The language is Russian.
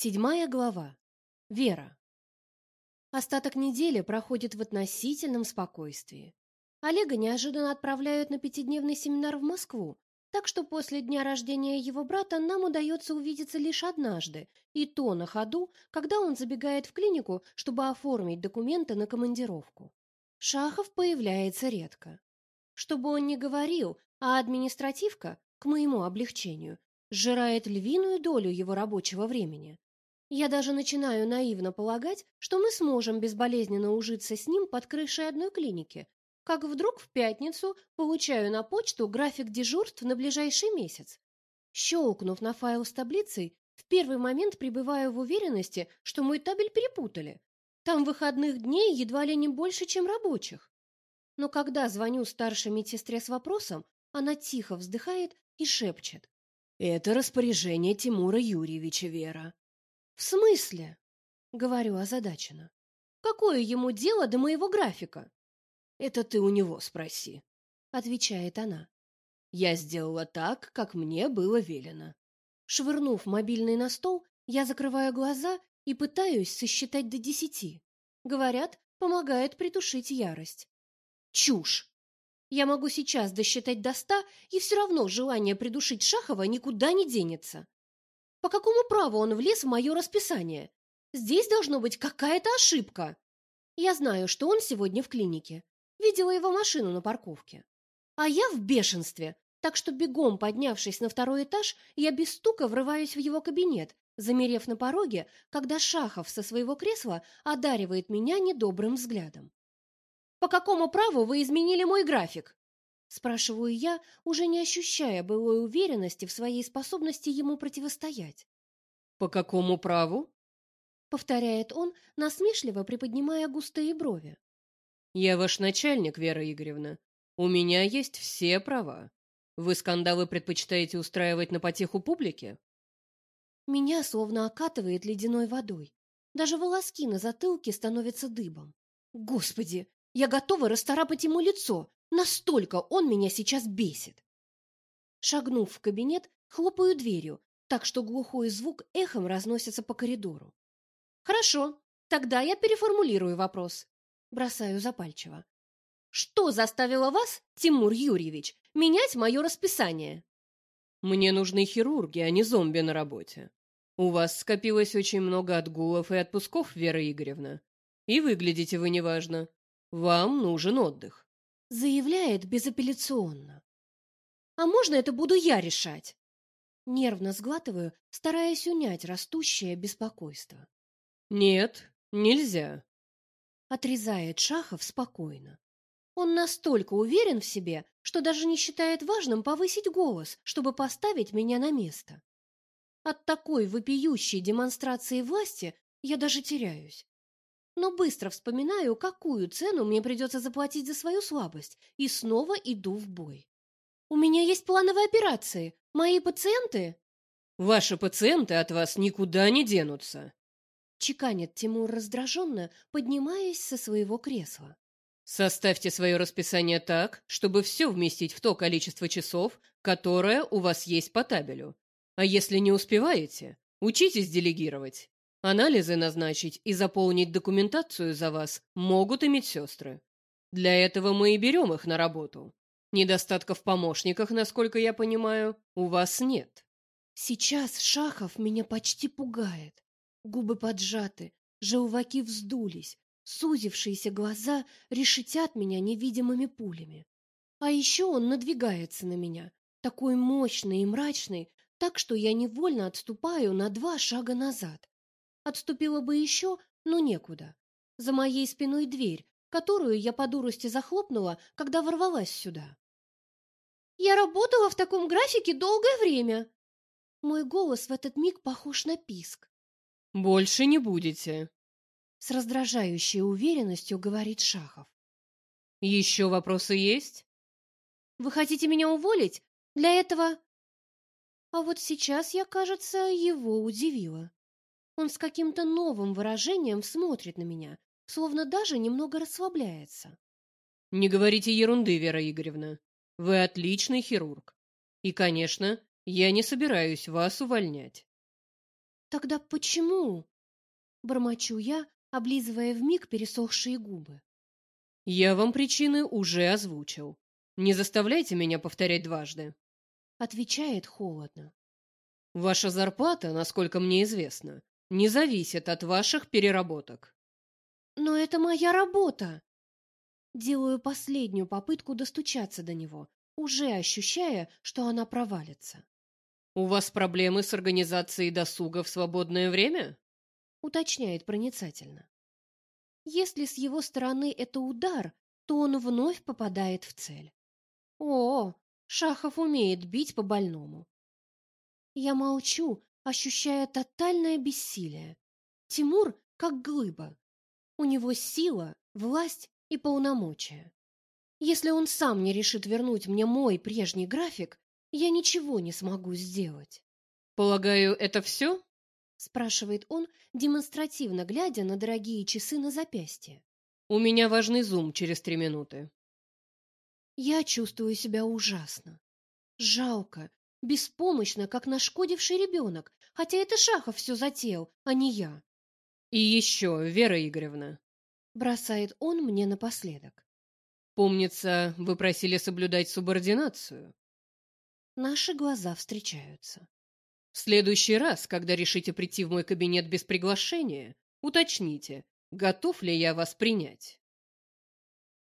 Седьмая глава. Вера. Остаток недели проходит в относительном спокойствии. Олега неожиданно отправляют на пятидневный семинар в Москву, так что после дня рождения его брата нам удается увидеться лишь однажды, и то на ходу, когда он забегает в клинику, чтобы оформить документы на командировку. Шахов появляется редко. Что бы он ни говорил, а административка, к моему облегчению, сжирает львиную долю его рабочего времени. Я даже начинаю наивно полагать, что мы сможем безболезненно ужиться с ним под крышей одной клиники, как вдруг в пятницу получаю на почту график дежурств на ближайший месяц. Щелкнув на файл с таблицей, в первый момент пребываю в уверенности, что мой табель перепутали. Там выходных дней едва ли не больше, чем рабочих. Но когда звоню старшей медсестре с вопросом, она тихо вздыхает и шепчет. Это распоряжение Тимура Юрьевича, Вера. В смысле? Говорю озадаченно. Какое ему дело до моего графика? Это ты у него спроси, отвечает она. Я сделала так, как мне было велено. Швырнув мобильный на стол, я закрываю глаза и пытаюсь сосчитать до десяти. Говорят, помогает притушить ярость. Чушь! Я могу сейчас досчитать до ста, и все равно желание придушить Шахова никуда не денется. По какому праву он влез в мое расписание? Здесь должно быть какая-то ошибка. Я знаю, что он сегодня в клинике. Видела его машину на парковке. А я в бешенстве, так что бегом поднявшись на второй этаж, я без стука врываюсь в его кабинет, замерев на пороге, когда Шахов со своего кресла одаривает меня недобрым взглядом. По какому праву вы изменили мой график? Спрашиваю я, уже не ощущая былой уверенности в своей способности ему противостоять. По какому праву? повторяет он, насмешливо приподнимая густые брови. Я ваш начальник, Вера Игоревна. У меня есть все права. Вы скандалы предпочитаете устраивать на потеху публике? Меня словно окатывает ледяной водой. Даже волоски на затылке становятся дыбом. Господи, я готова расторапать ему лицо, настолько он меня сейчас бесит. Шагнув в кабинет, хлопаю дверью, так что глухой звук эхом разносится по коридору. Хорошо, тогда я переформулирую вопрос. Бросаю запальчиво. Что заставило вас, Тимур Юрьевич, менять мое расписание? Мне нужны хирурги, а не зомби на работе. У вас скопилось очень много отгулов и отпусков, Вера Игоревна. И выглядите вы неважно. Вам нужен отдых, заявляет безапелляционно. А можно это буду я решать? Нервно сглатываю, стараясь унять растущее беспокойство. Нет, нельзя, отрезает Шахов спокойно. Он настолько уверен в себе, что даже не считает важным повысить голос, чтобы поставить меня на место. От такой вопиющей демонстрации власти я даже теряюсь но быстро вспоминаю, какую цену мне придется заплатить за свою слабость, и снова иду в бой. У меня есть плановые операции. Мои пациенты... Ваши пациенты от вас никуда не денутся. Чеканит Тимур раздраженно, поднимаясь со своего кресла. Составьте свое расписание так, чтобы все вместить в то количество часов, которое у вас есть по табелю. А если не успеваете, учитесь делегировать. Анализы назначить и заполнить документацию за вас могут и медсестры. Для этого мы и берем их на работу. Недостатков в помощниках, насколько я понимаю, у вас нет. Сейчас Шахов меня почти пугает. Губы поджаты, желваки вздулись, сузившиеся глаза решетят меня невидимыми пулями. А еще он надвигается на меня, такой мощный и мрачный, так что я невольно отступаю на два шага назад. Отступила бы еще, но некуда. За моей спиной дверь, которую я по дурости захлопнула, когда ворвалась сюда. Я работала в таком графике долгое время. Мой голос в этот миг похож на писк. Больше не будете, с раздражающей уверенностью говорит Шахов. Еще вопросы есть? Вы хотите меня уволить? Для этого А вот сейчас я, кажется, его удивила. Он с каким-то новым выражением смотрит на меня, словно даже немного расслабляется. Не говорите ерунды, Вера Игоревна. Вы отличный хирург. И, конечно, я не собираюсь вас увольнять. Тогда почему? Бормочу я, облизывая вмиг пересохшие губы. Я вам причины уже озвучил. Не заставляйте меня повторять дважды. Отвечает холодно. Ваша зарплата, насколько мне известно, не зависит от ваших переработок. Но это моя работа. Делаю последнюю попытку достучаться до него, уже ощущая, что она провалится. У вас проблемы с организацией досуга в свободное время? уточняет проницательно. Если с его стороны это удар, то он вновь попадает в цель. О, Шахов умеет бить по больному. Я молчу, ощущая тотальное бессилие. Тимур как глыба. У него сила, власть и полномочия. Если он сам не решит вернуть мне мой прежний график, я ничего не смогу сделать. Полагаю, это все? спрашивает он, демонстративно глядя на дорогие часы на запястье. У меня важный зум через три минуты. Я чувствую себя ужасно. Жалко, беспомощно, как нашкодивший ребенок, хотя это Шахов все затеял, а не я. И еще, Вера Игоревна, бросает он мне напоследок. Помнится, вы просили соблюдать субординацию. Наши глаза встречаются. В следующий раз, когда решите прийти в мой кабинет без приглашения, уточните, готов ли я вас принять.